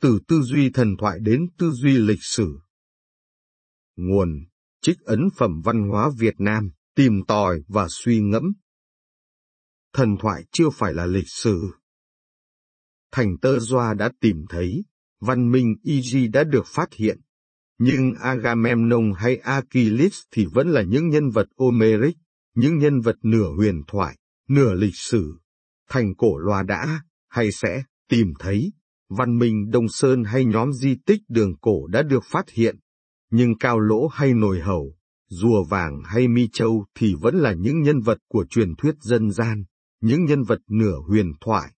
từ tư duy thần thoại đến tư duy lịch sử. Nguồn, trích ấn phẩm văn hóa Việt Nam, tìm tòi và suy ngẫm. Thần thoại chưa phải là lịch sử. Thành tơ doa đã tìm thấy, văn minh Iji đã được phát hiện, nhưng Agamemnon hay Achilles thì vẫn là những nhân vật Homeric, những nhân vật nửa huyền thoại, nửa lịch sử. Thành cổ loa đã, hay sẽ, tìm thấy, văn minh Đông Sơn hay nhóm di tích đường cổ đã được phát hiện, nhưng Cao Lỗ hay Nồi Hầu, Rùa Vàng hay Mi Châu thì vẫn là những nhân vật của truyền thuyết dân gian, những nhân vật nửa huyền thoại,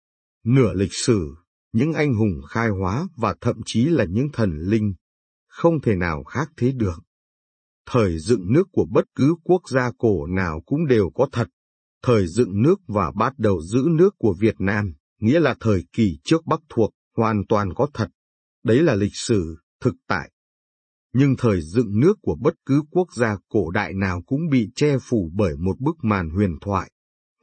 nửa lịch sử, những anh hùng khai hóa và thậm chí là những thần linh. Không thể nào khác thế được. Thời dựng nước của bất cứ quốc gia cổ nào cũng đều có thật. Thời dựng nước và bắt đầu giữ nước của Việt Nam, nghĩa là thời kỳ trước Bắc thuộc, hoàn toàn có thật. Đấy là lịch sử, thực tại. Nhưng thời dựng nước của bất cứ quốc gia cổ đại nào cũng bị che phủ bởi một bức màn huyền thoại.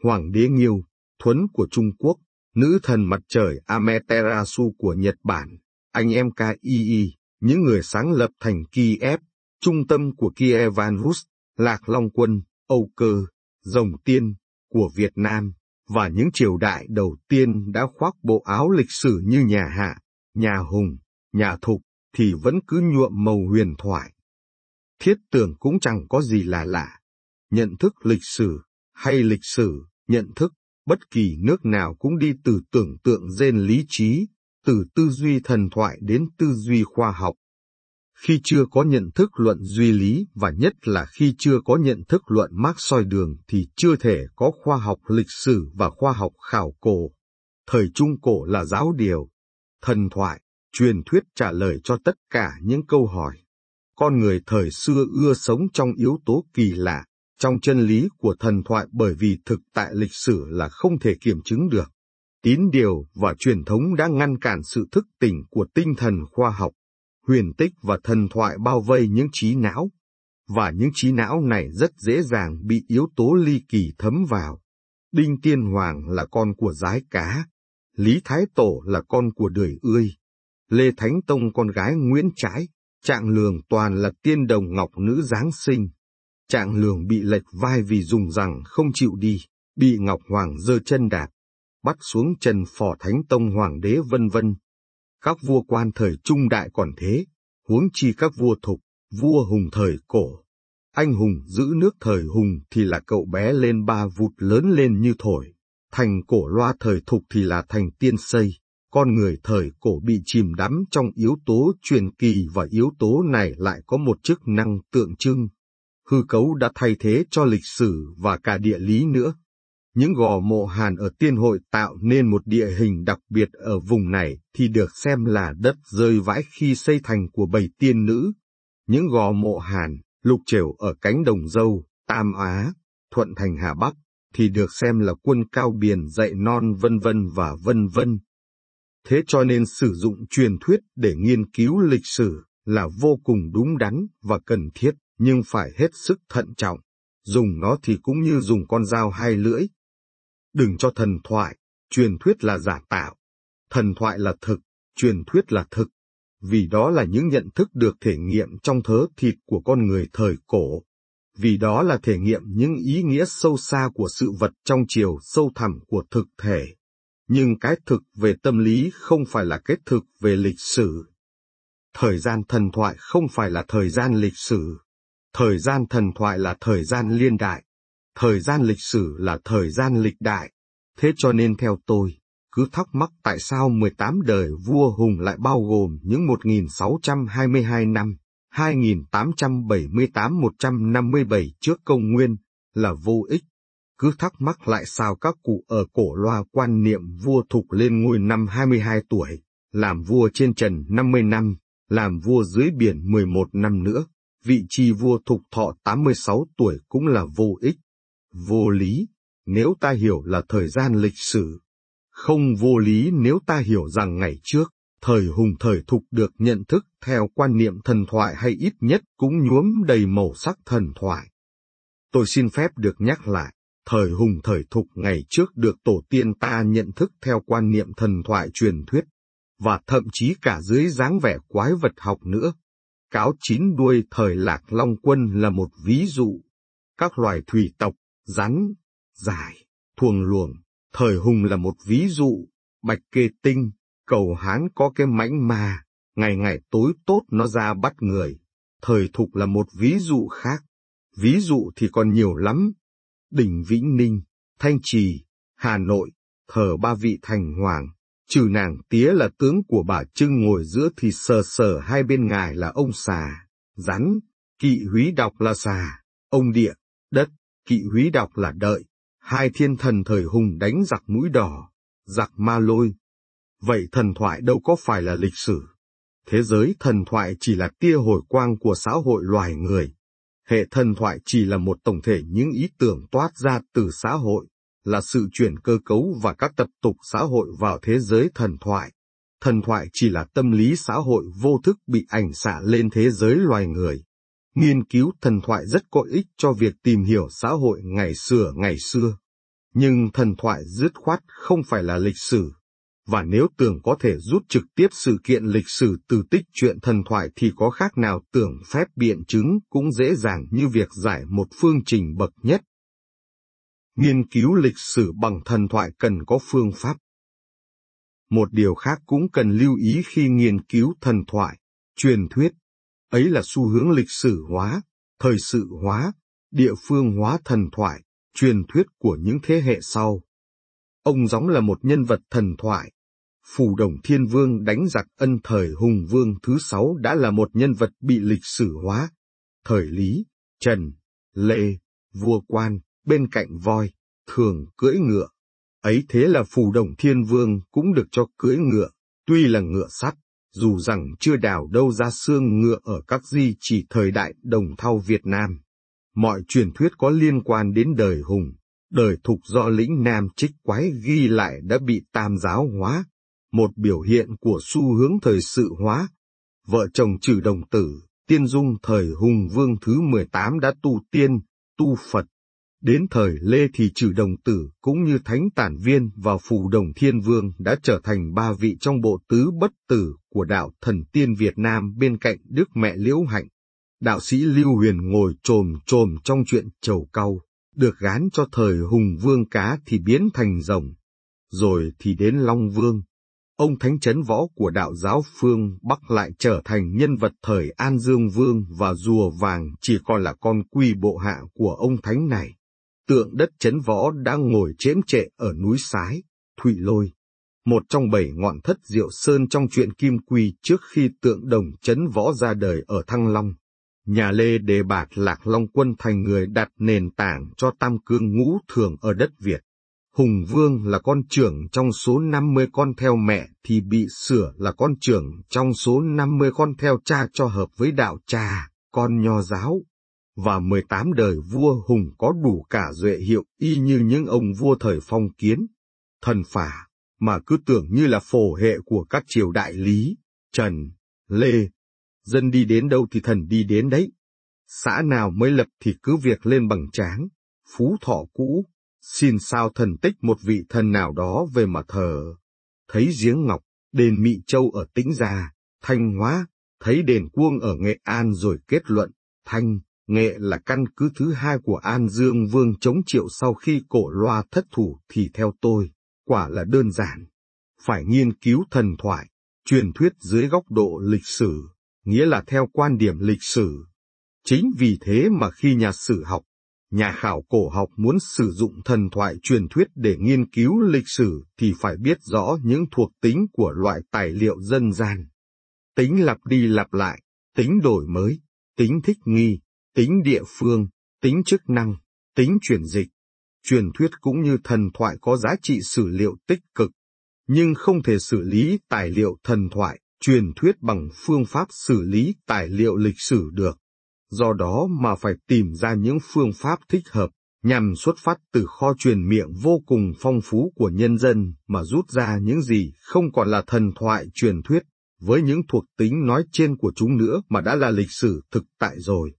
Hoàng đế Nghiêu, Thuấn của Trung Quốc, nữ thần mặt trời Amaterasu của Nhật Bản, anh em KII, những người sáng lập thành Kiev, trung tâm của Kievan Rus, Lạc Long Quân, Âu Cơ, Rồng Tiên, của Việt Nam, và những triều đại đầu tiên đã khoác bộ áo lịch sử như nhà Hạ, nhà Hùng, nhà Thục, thì vẫn cứ nhuộm màu huyền thoại. Thiết tưởng cũng chẳng có gì là lạ. Nhận thức lịch sử, hay lịch sử, nhận thức, bất kỳ nước nào cũng đi từ tưởng tượng gen lý trí, từ tư duy thần thoại đến tư duy khoa học. Khi chưa có nhận thức luận duy lý và nhất là khi chưa có nhận thức luận Marx soi đường thì chưa thể có khoa học lịch sử và khoa học khảo cổ. Thời Trung Cổ là giáo điều, thần thoại, truyền thuyết trả lời cho tất cả những câu hỏi. Con người thời xưa ưa sống trong yếu tố kỳ lạ, trong chân lý của thần thoại bởi vì thực tại lịch sử là không thể kiểm chứng được. Tín điều và truyền thống đã ngăn cản sự thức tỉnh của tinh thần khoa học. Huyền tích và thần thoại bao vây những trí não, và những trí não này rất dễ dàng bị yếu tố ly kỳ thấm vào. Đinh Tiên Hoàng là con của giái cá, Lý Thái Tổ là con của đời ươi, Lê Thánh Tông con gái Nguyễn Trãi, Trạng Lường toàn là tiên đồng ngọc nữ Giáng sinh. Trạng Lường bị lệch vai vì dùng rằng không chịu đi, bị Ngọc Hoàng dơ chân đạp, bắt xuống trần phò Thánh Tông Hoàng đế vân vân. Các vua quan thời trung đại còn thế, huống chi các vua thục, vua hùng thời cổ. Anh hùng giữ nước thời hùng thì là cậu bé lên ba vụt lớn lên như thổi, thành cổ loa thời thục thì là thành tiên xây con người thời cổ bị chìm đắm trong yếu tố truyền kỳ và yếu tố này lại có một chức năng tượng trưng. Hư cấu đã thay thế cho lịch sử và cả địa lý nữa. Những gò mộ Hàn ở tiên hội tạo nên một địa hình đặc biệt ở vùng này thì được xem là đất rơi vãi khi xây thành của bảy tiên nữ. Những gò mộ Hàn, lục trểu ở cánh đồng dâu, Tam Á, Thuận Thành Hà Bắc, thì được xem là quân cao biển dạy non vân vân và vân vân. Thế cho nên sử dụng truyền thuyết để nghiên cứu lịch sử là vô cùng đúng đắn và cần thiết, nhưng phải hết sức thận trọng. Dùng nó thì cũng như dùng con dao hai lưỡi. Đừng cho thần thoại, truyền thuyết là giả tạo. Thần thoại là thực, truyền thuyết là thực. Vì đó là những nhận thức được thể nghiệm trong thớ thịt của con người thời cổ. Vì đó là thể nghiệm những ý nghĩa sâu xa của sự vật trong chiều sâu thẳm của thực thể nhưng cái thực về tâm lý không phải là cái thực về lịch sử. Thời gian thần thoại không phải là thời gian lịch sử. Thời gian thần thoại là thời gian liên đại. Thời gian lịch sử là thời gian lịch đại. Thế cho nên theo tôi, cứ thắc mắc tại sao 18 đời vua Hùng lại bao gồm những 1622 năm, 2878-157 trước công nguyên, là vô ích cứ thắc mắc lại sao các cụ ở cổ loa quan niệm vua thục lên ngôi năm 22 tuổi, làm vua trên trần 50 năm, làm vua dưới biển 11 năm nữa, vị trí vua thục thọ 86 tuổi cũng là vô ích, vô lý, nếu ta hiểu là thời gian lịch sử. Không vô lý nếu ta hiểu rằng ngày trước, thời hùng thời thục được nhận thức theo quan niệm thần thoại hay ít nhất cũng nhuốm đầy màu sắc thần thoại. Tôi xin phép được nhắc lại, thời hùng thời thục ngày trước được tổ tiên ta nhận thức theo quan niệm thần thoại truyền thuyết. và thậm chí cả dưới dáng vẻ quái vật học nữa. Cáo chín đuôi thời lạc long quân là một ví dụ. Các loài thủy tộc, rắn, dài, thuồng luồng, thời hùng là một ví dụ, bạch kê tinh, cầu hán có cái mãnh ma, ngày ngày tối tốt nó ra bắt người. Thời thục là một ví dụ khác. Ví dụ thì còn nhiều lắm. Đỉnh Vĩnh Ninh, Thanh Trì, Hà Nội, thờ ba vị thành hoàng, trừ nàng tía là tướng của bà Trưng ngồi giữa thì sờ sờ hai bên ngài là ông xà, rắn, kỵ húy đọc là xà, ông địa, đất, kỵ húy đọc là đợi, hai thiên thần thời hùng đánh giặc mũi đỏ, giặc ma lôi. Vậy thần thoại đâu có phải là lịch sử? Thế giới thần thoại chỉ là tia hồi quang của xã hội loài người. Hệ thần thoại chỉ là một tổng thể những ý tưởng toát ra từ xã hội, là sự chuyển cơ cấu và các tập tục xã hội vào thế giới thần thoại. Thần thoại chỉ là tâm lý xã hội vô thức bị ảnh xạ lên thế giới loài người. Nghiên cứu thần thoại rất có ích cho việc tìm hiểu xã hội ngày xưa ngày xưa. Nhưng thần thoại dứt khoát không phải là lịch sử. Và nếu tưởng có thể rút trực tiếp sự kiện lịch sử từ tích truyện thần thoại thì có khác nào tưởng phép biện chứng cũng dễ dàng như việc giải một phương trình bậc nhất. Nghiên cứu lịch sử bằng thần thoại cần có phương pháp. Một điều khác cũng cần lưu ý khi nghiên cứu thần thoại, truyền thuyết, ấy là xu hướng lịch sử hóa, thời sự hóa, địa phương hóa thần thoại, truyền thuyết của những thế hệ sau. Ông Gióng là một nhân vật thần thoại. Phù Đồng Thiên Vương đánh giặc ân thời Hùng Vương thứ sáu đã là một nhân vật bị lịch sử hóa. Thời Lý, Trần, Lệ, Vua Quan, bên cạnh voi, thường cưỡi ngựa. Ấy thế là phù đồng thiên vương cũng được cho cưỡi ngựa, tuy là ngựa sắt, dù rằng chưa đào đâu ra xương ngựa ở các di chỉ thời đại đồng thau Việt Nam. Mọi truyền thuyết có liên quan đến đời hùng, đời thục do lĩnh Nam trích quái ghi lại đã bị tam giáo hóa, một biểu hiện của xu hướng thời sự hóa. Vợ chồng trừ đồng tử, tiên dung thời hùng vương thứ 18 đã tu tiên, tu Phật, Đến thời Lê thì trừ đồng tử cũng như thánh tản viên và phù đồng thiên vương đã trở thành ba vị trong bộ tứ bất tử của đạo thần tiên Việt Nam bên cạnh Đức Mẹ Liễu Hạnh. Đạo sĩ Lưu Huyền ngồi trồm trồm trong chuyện trầu cau, được gán cho thời hùng vương cá thì biến thành rồng. Rồi thì đến Long Vương. Ông thánh chấn võ của đạo giáo phương Bắc lại trở thành nhân vật thời An Dương Vương và rùa vàng chỉ còn là con quy bộ hạ của ông thánh này tượng đất chấn võ đang ngồi chễm trệ ở núi Sái, Thụy Lôi, một trong bảy ngọn thất diệu sơn trong chuyện Kim Quy trước khi tượng đồng chấn võ ra đời ở Thăng Long. Nhà Lê đề bạt Lạc Long Quân thành người đặt nền tảng cho tam cương ngũ thường ở đất Việt. Hùng Vương là con trưởng trong số 50 con theo mẹ thì bị sửa là con trưởng trong số 50 con theo cha cho hợp với đạo cha, con nho giáo và 18 đời vua hùng có đủ cả duệ hiệu y như những ông vua thời phong kiến, thần phả, mà cứ tưởng như là phổ hệ của các triều đại Lý, Trần, Lê. Dân đi đến đâu thì thần đi đến đấy. Xã nào mới lập thì cứ việc lên bằng tráng, phú thọ cũ, xin sao thần tích một vị thần nào đó về mà thờ. Thấy giếng ngọc, đền Mị Châu ở Tĩnh Gia, Thanh Hóa, thấy đền Cuông ở Nghệ An rồi kết luận, Thanh, Nghệ là căn cứ thứ hai của An Dương Vương chống triệu sau khi cổ loa thất thủ thì theo tôi, quả là đơn giản. Phải nghiên cứu thần thoại, truyền thuyết dưới góc độ lịch sử, nghĩa là theo quan điểm lịch sử. Chính vì thế mà khi nhà sử học, nhà khảo cổ học muốn sử dụng thần thoại truyền thuyết để nghiên cứu lịch sử thì phải biết rõ những thuộc tính của loại tài liệu dân gian. Tính lặp đi lặp lại, tính đổi mới, tính thích nghi, tính địa phương, tính chức năng, tính chuyển dịch. Truyền thuyết cũng như thần thoại có giá trị sử liệu tích cực, nhưng không thể xử lý tài liệu thần thoại, truyền thuyết bằng phương pháp xử lý tài liệu lịch sử được. Do đó mà phải tìm ra những phương pháp thích hợp, nhằm xuất phát từ kho truyền miệng vô cùng phong phú của nhân dân mà rút ra những gì không còn là thần thoại truyền thuyết, với những thuộc tính nói trên của chúng nữa mà đã là lịch sử thực tại rồi.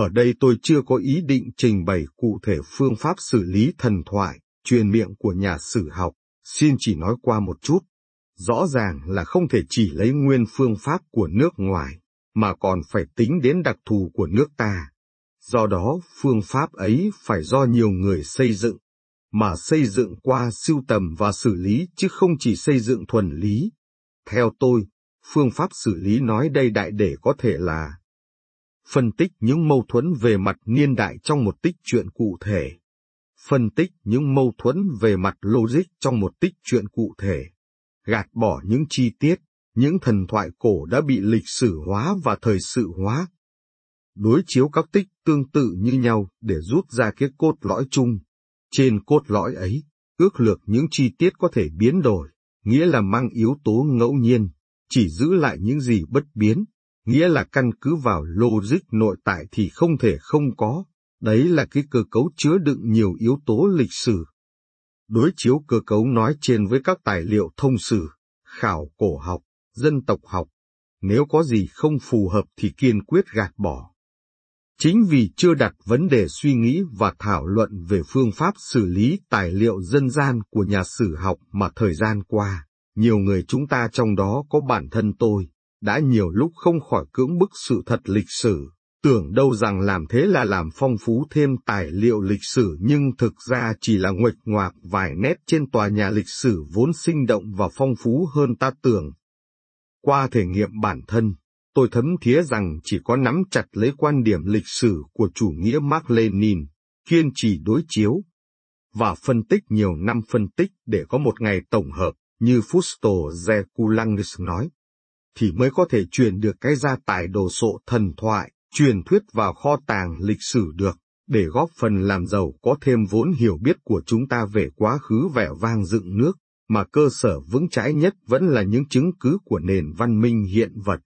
Ở đây tôi chưa có ý định trình bày cụ thể phương pháp xử lý thần thoại, truyền miệng của nhà sử học, xin chỉ nói qua một chút. rõ ràng là không thể chỉ lấy nguyên phương pháp của nước ngoài, mà còn phải tính đến đặc thù của nước ta. Do đó phương pháp ấy phải do nhiều người xây dựng, mà xây dựng qua siêu tầm và xử lý chứ không chỉ xây dựng thuần lý. Theo tôi, phương pháp xử lý nói đây đại để có thể là phân tích những mâu thuẫn về mặt niên đại trong một tích truyện cụ thể, phân tích những mâu thuẫn về mặt logic trong một tích truyện cụ thể, gạt bỏ những chi tiết, những thần thoại cổ đã bị lịch sử hóa và thời sự hóa. Đối chiếu các tích tương tự như nhau để rút ra cái cốt lõi chung. Trên cốt lõi ấy, ước lược những chi tiết có thể biến đổi, nghĩa là mang yếu tố ngẫu nhiên, chỉ giữ lại những gì bất biến, nghĩa là căn cứ vào logic nội tại thì không thể không có, đấy là cái cơ cấu chứa đựng nhiều yếu tố lịch sử. Đối chiếu cơ cấu nói trên với các tài liệu thông sử, khảo cổ học, dân tộc học, nếu có gì không phù hợp thì kiên quyết gạt bỏ. Chính vì chưa đặt vấn đề suy nghĩ và thảo luận về phương pháp xử lý tài liệu dân gian của nhà sử học mà thời gian qua, nhiều người chúng ta trong đó có bản thân tôi, đã nhiều lúc không khỏi cưỡng bức sự thật lịch sử, tưởng đâu rằng làm thế là làm phong phú thêm tài liệu lịch sử nhưng thực ra chỉ là nguệch ngoạc vài nét trên tòa nhà lịch sử vốn sinh động và phong phú hơn ta tưởng. Qua thể nghiệm bản thân, tôi thấm thía rằng chỉ có nắm chặt lấy quan điểm lịch sử của chủ nghĩa Mark Lenin, kiên trì đối chiếu, và phân tích nhiều năm phân tích để có một ngày tổng hợp, như Fusto Zekulangis nói, thì mới có thể truyền được cái gia tài đồ sộ thần thoại, truyền thuyết vào kho tàng lịch sử được, để góp phần làm giàu có thêm vốn hiểu biết của chúng ta về quá khứ vẻ vang dựng nước, mà cơ sở vững chãi nhất vẫn là những chứng cứ của nền văn minh hiện vật.